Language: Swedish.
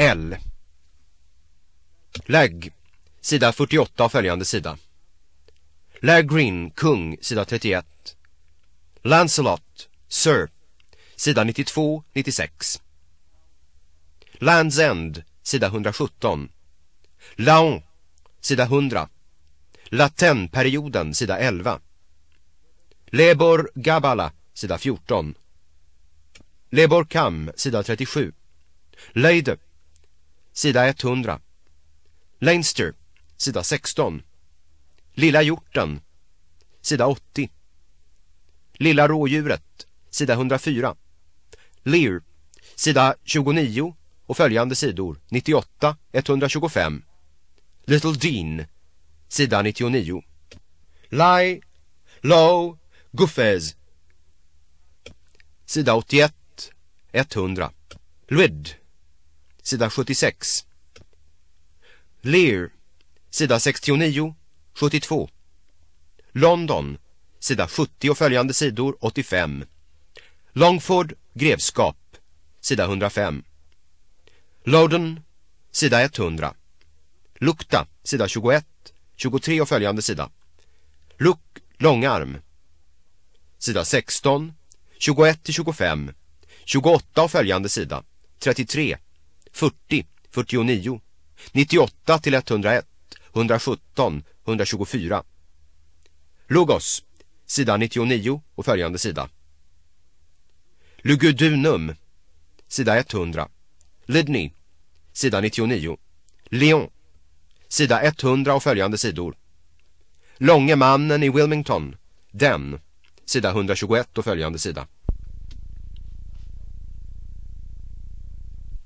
L. Lägg, sida 48 och följande sida. Lagrin, kung, sida 31. Lancelot, Sir, sida 92-96. Lands End, sida 117. Laon, sida 100. Latenperioden, sida 11. Lebor Gabala, sida 14. Lebor Kam, sida 37. Leide, sida 100. Leinster, sida 16. Lilla hjorten, sida 80. Lilla rådjuret, sida 104. Lear, sida 29 och följande sidor 98, 125. Little Dean, sida 99. Lie, Low, Guffes, Sida 81, 100. Lwyd, sida 76. Lear, sida 69, 72. London, sida 70 och följande sidor 85. Longford, grevskap, sida 105. Loudon, sida 100. Lukta, sida 21, 23 och följande sida. Luk, långarm. Sida 16, 21 till 25, 28 och följande sida. 33, 40, 49, 98 till 101, 117, 124. Logos, sida 99 och följande sida. Lugudunum, sida 100. Lydney, sida 99. Lyon, sida 100 och följande sidor. Långe mannen i Wilmington, den, sida 121 och följande sida.